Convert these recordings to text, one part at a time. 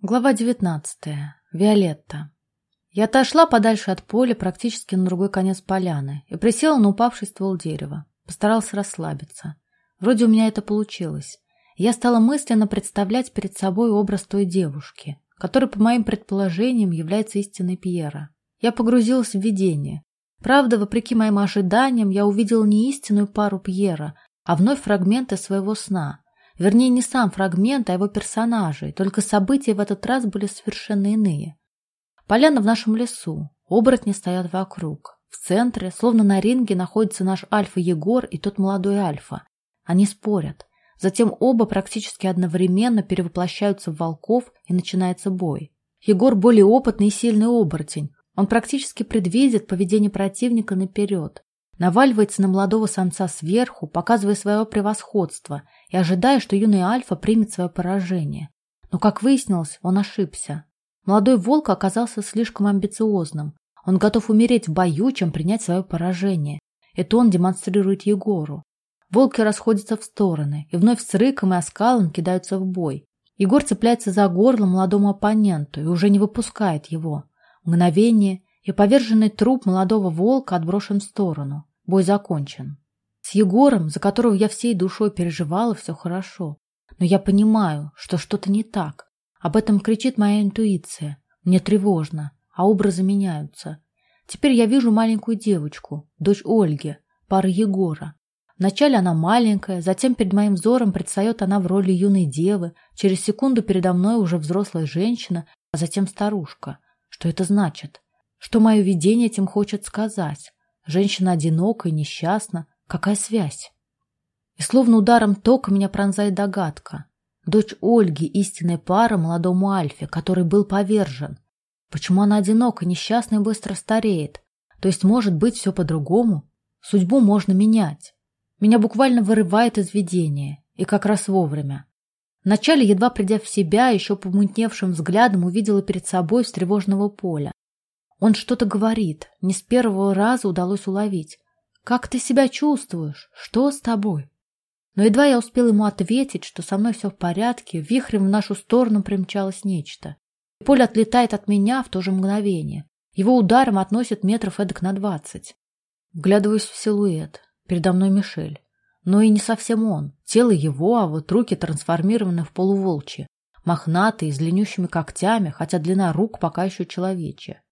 Глава 19. Виолетта. Я отошла подальше от поля, практически на другой конец поляны, и присела на упавший ствол дерева. Постарался расслабиться. Вроде у меня это получилось. Я стала мысленно представлять перед собой образ той девушки, которая, по моим предположениям, является истинной Пьера. Я погрузилась в видение. Правда, вопреки моим ожиданиям, я увидела не истинную пару Пьера, а вновь фрагменты своего сна – Вернее, не сам фрагмент, а его персонажи, только события в этот раз были совершенно иные. Поляна в нашем лесу, оборотни стоят вокруг. В центре, словно на ринге, находится наш Альфа Егор и тот молодой Альфа. Они спорят. Затем оба практически одновременно перевоплощаются в волков, и начинается бой. Егор более опытный и сильный оборотень. Он практически предвидит поведение противника наперед наваливается на молодого самца сверху, показывая свое превосходство и ожидая, что юный альфа примет свое поражение. Но, как выяснилось, он ошибся. Молодой волк оказался слишком амбициозным. Он готов умереть в бою, чем принять свое поражение. Это он демонстрирует Егору. Волки расходятся в стороны и вновь с рыком и оскалом кидаются в бой. Егор цепляется за горло молодому оппоненту и уже не выпускает его. Мгновение, и поверженный труп молодого волка отброшен в сторону. Бой закончен. С Егором, за которого я всей душой переживала, все хорошо. Но я понимаю, что что-то не так. Об этом кричит моя интуиция. Мне тревожно, а образы меняются. Теперь я вижу маленькую девочку, дочь Ольги, пары Егора. Вначале она маленькая, затем перед моим взором предстает она в роли юной девы, через секунду передо мной уже взрослая женщина, а затем старушка. Что это значит? Что мое видение этим хочет сказать? Женщина одинока и несчастна. Какая связь? И словно ударом тока меня пронзает догадка. Дочь Ольги – истинная пара молодому Альфе, который был повержен. Почему она одинока, несчастна и быстро стареет? То есть может быть все по-другому? Судьбу можно менять. Меня буквально вырывает из видения. И как раз вовремя. Вначале, едва придя в себя, еще помутневшим взглядом увидела перед собой встревоженного поля. Он что-то говорит, не с первого раза удалось уловить. «Как ты себя чувствуешь? Что с тобой?» Но едва я успел ему ответить, что со мной все в порядке, вихрем в нашу сторону примчалось нечто. И поле отлетает от меня в то же мгновение. Его ударом относит метров эдак на двадцать. Вглядываюсь в силуэт. Передо мной Мишель. Но и не совсем он. Тело его, а вот руки трансформированы в полуволчье. Мохнатые, с длиннющими когтями, хотя длина рук пока еще человечья.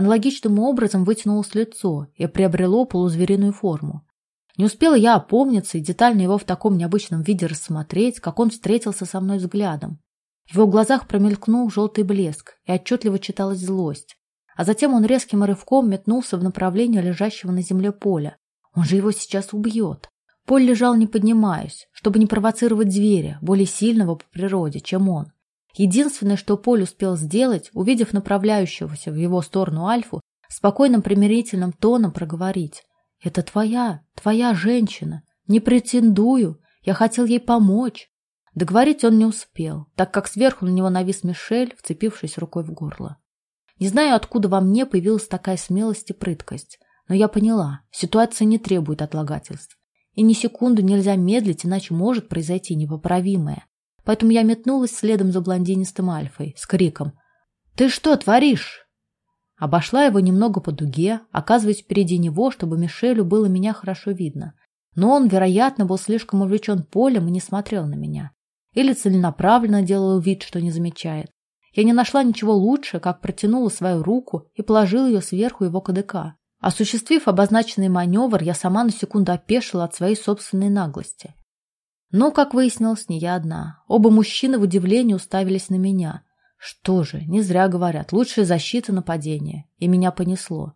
Аналогичным образом вытянулось лицо и приобрело полузвериную форму. Не успела я опомниться и детально его в таком необычном виде рассмотреть, как он встретился со мной взглядом. В его глазах промелькнул желтый блеск, и отчетливо читалась злость. А затем он резким рывком метнулся в направлении лежащего на земле поля. Он же его сейчас убьет. Поль лежал не поднимаясь, чтобы не провоцировать зверя, более сильного по природе, чем он. Единственное, что Поль успел сделать, увидев направляющегося в его сторону Альфу, спокойным примирительным тоном проговорить. «Это твоя, твоя женщина. Не претендую. Я хотел ей помочь». Договорить он не успел, так как сверху на него навис Мишель, вцепившись рукой в горло. Не знаю, откуда во мне появилась такая смелость и прыткость, но я поняла, ситуация не требует отлагательств. И ни секунду нельзя медлить, иначе может произойти непоправимое. Поэтому я метнулась следом за блондинистым Альфой с криком «Ты что творишь?» Обошла его немного по дуге, оказываясь впереди него, чтобы Мишелю было меня хорошо видно. Но он, вероятно, был слишком увлечен полем и не смотрел на меня. Или целенаправленно делал вид, что не замечает. Я не нашла ничего лучше, как протянула свою руку и положила ее сверху его КДК. Осуществив обозначенный маневр, я сама на секунду опешила от своей собственной наглости. Но, как выяснилось, не я одна. Оба мужчины в удивлении уставились на меня. Что же, не зря говорят, лучшая защита нападения. И меня понесло.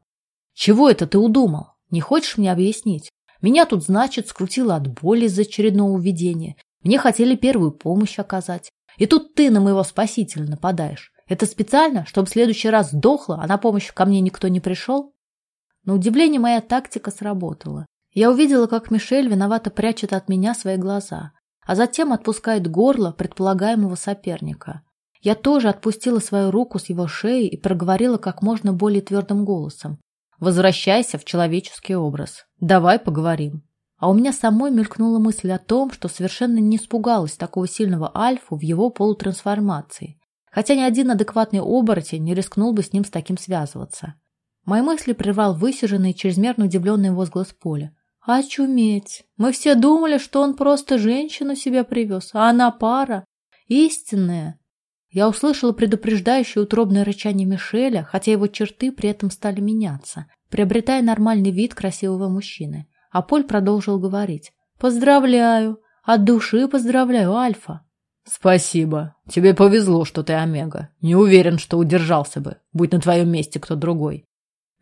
Чего это ты удумал? Не хочешь мне объяснить? Меня тут, значит, скрутило от боли из-за очередного видения. Мне хотели первую помощь оказать. И тут ты на моего спасителя нападаешь. Это специально, чтобы в следующий раз сдохла, а на помощь ко мне никто не пришел? На удивление моя тактика сработала. Я увидела, как Мишель виновато прячет от меня свои глаза, а затем отпускает горло предполагаемого соперника. Я тоже отпустила свою руку с его шеи и проговорила как можно более твердым голосом. «Возвращайся в человеческий образ. Давай поговорим». А у меня самой мелькнула мысль о том, что совершенно не испугалась такого сильного альфу в его полутрансформации. хотя ни один адекватный оборотень не рискнул бы с ним с таким связываться. Мои мысли прервал высиженный чрезмерно удивленный возглас Поля. «Очуметь! Мы все думали, что он просто женщину себе привез, а она пара. Истинная!» Я услышала предупреждающее утробное рычание Мишеля, хотя его черты при этом стали меняться, приобретая нормальный вид красивого мужчины. А Поль продолжил говорить. «Поздравляю! От души поздравляю, Альфа!» «Спасибо. Тебе повезло, что ты Омега. Не уверен, что удержался бы, будь на твоем месте кто другой».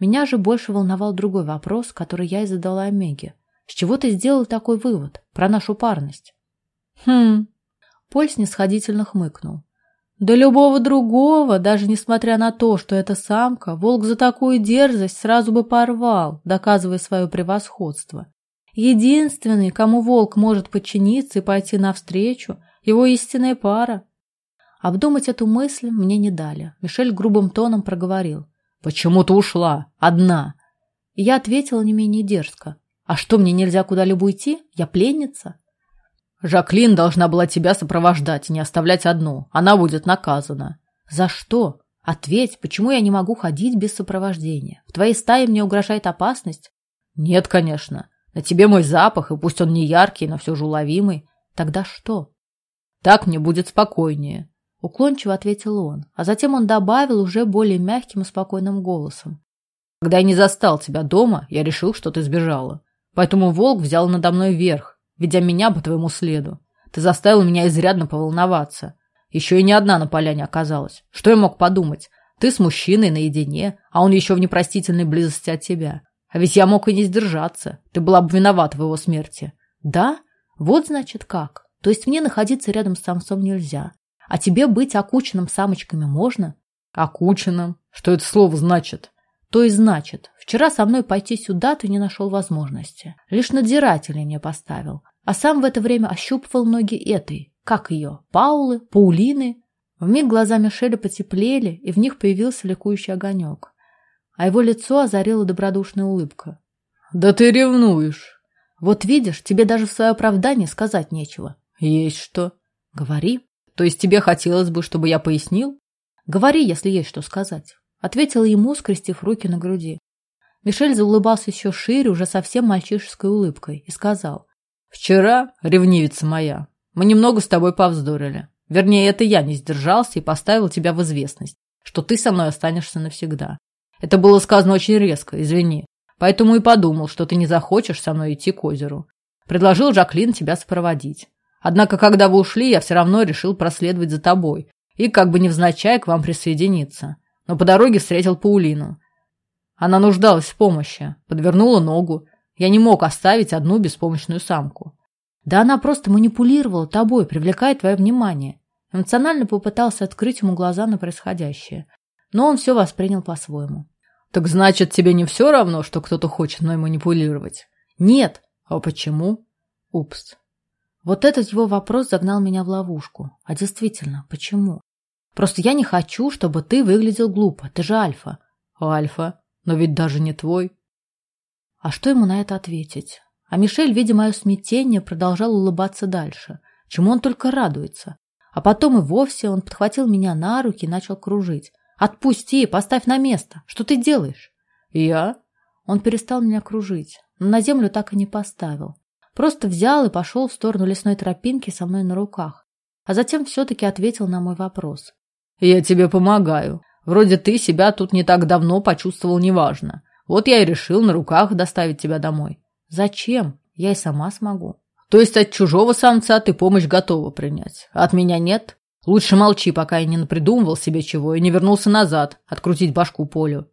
Меня же больше волновал другой вопрос, который я и задала Омеге. С чего ты сделал такой вывод про нашу парность? Хм. Поль снисходительно хмыкнул. Да любого другого, даже несмотря на то, что это самка, волк за такую дерзость сразу бы порвал, доказывая свое превосходство. Единственный, кому волк может подчиниться и пойти навстречу, его истинная пара. Обдумать эту мысль мне не дали. Мишель грубым тоном проговорил. «Почему ты ушла? Одна?» Я ответила не менее дерзко. «А что, мне нельзя куда-либо уйти? Я пленница?» «Жаклин должна была тебя сопровождать и не оставлять одну. Она будет наказана». «За что? Ответь, почему я не могу ходить без сопровождения? В твоей стае мне угрожает опасность?» «Нет, конечно. На тебе мой запах, и пусть он не яркий, но все же уловимый. Тогда что?» «Так мне будет спокойнее. Уклончиво ответил он, а затем он добавил уже более мягким и спокойным голосом. Когда я не застал тебя дома, я решил, что ты сбежала. Поэтому волк взял надо мной верх, ведя меня по твоему следу. Ты заставил меня изрядно поволноваться. Еще и не одна на поляне оказалась. Что я мог подумать? Ты с мужчиной наедине, а он еще в непростительной близости от тебя. А ведь я мог и не сдержаться. Ты была бы виновата в его смерти. Да? Вот значит как. То есть мне находиться рядом с самцом нельзя. А тебе быть окученным самочками можно? Окученным? Что это слово значит? То и значит. Вчера со мной пойти сюда ты не нашел возможности. Лишь надзирателей мне поставил. А сам в это время ощупывал ноги этой. Как ее? Паулы? Паулины? Вмиг глаза Мишеля потеплели, и в них появился ликующий огонек. А его лицо озарила добродушная улыбка. «Да ты ревнуешь!» «Вот видишь, тебе даже в свое оправдание сказать нечего». «Есть что?» «Говори». То есть тебе хотелось бы, чтобы я пояснил? Говори, если есть что сказать. Ответила ему, скрестив руки на груди. Мишель заулыбался еще шире, уже совсем мальчишеской улыбкой, и сказал. «Вчера, ревнивица моя, мы немного с тобой повздорили. Вернее, это я не сдержался и поставил тебя в известность, что ты со мной останешься навсегда. Это было сказано очень резко, извини. Поэтому и подумал, что ты не захочешь со мной идти к озеру. Предложил Жаклин тебя сопроводить. Однако, когда вы ушли, я все равно решил проследовать за тобой и как бы невзначай к вам присоединиться. Но по дороге встретил Паулину. Она нуждалась в помощи, подвернула ногу. Я не мог оставить одну беспомощную самку. Да она просто манипулировала тобой, привлекая твое внимание. Эмоционально попытался открыть ему глаза на происходящее. Но он все воспринял по-своему. Так значит, тебе не все равно, что кто-то хочет мной манипулировать? Нет. А почему? Упс. Вот этот его вопрос загнал меня в ловушку. А действительно, почему? Просто я не хочу, чтобы ты выглядел глупо. Ты же Альфа. Альфа? Но ведь даже не твой. А что ему на это ответить? А Мишель, видя мое смятение, продолжал улыбаться дальше. Чему он только радуется. А потом и вовсе он подхватил меня на руки и начал кружить. «Отпусти, поставь на место. Что ты делаешь?» «Я?» Он перестал меня кружить, но на землю так и не поставил. Просто взял и пошел в сторону лесной тропинки со мной на руках. А затем все-таки ответил на мой вопрос. «Я тебе помогаю. Вроде ты себя тут не так давно почувствовал неважно. Вот я и решил на руках доставить тебя домой». «Зачем? Я и сама смогу». «То есть от чужого самца ты помощь готова принять, а от меня нет? Лучше молчи, пока я не напридумывал себе чего и не вернулся назад, открутить башку полю».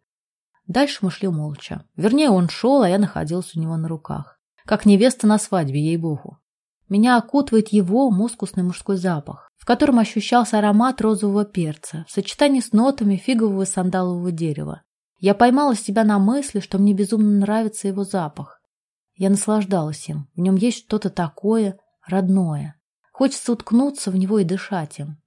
Дальше мы шли молча. Вернее, он шел, а я находился у него на руках как невеста на свадьбе, ей-богу. Меня окутывает его мускусный мужской запах, в котором ощущался аромат розового перца в сочетании с нотами фигового и сандалового дерева. Я поймала себя на мысли, что мне безумно нравится его запах. Я наслаждалась им. В нем есть что-то такое родное. Хочется уткнуться в него и дышать им.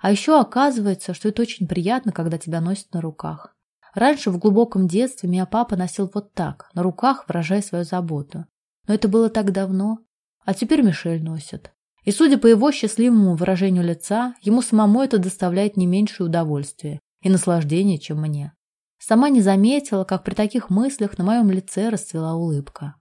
А еще оказывается, что это очень приятно, когда тебя носят на руках. Раньше в глубоком детстве меня папа носил вот так, на руках, выражая свою заботу. Но это было так давно. А теперь Мишель носит. И, судя по его счастливому выражению лица, ему самому это доставляет не меньшее удовольствие и наслаждение, чем мне. Сама не заметила, как при таких мыслях на моем лице расцвела улыбка.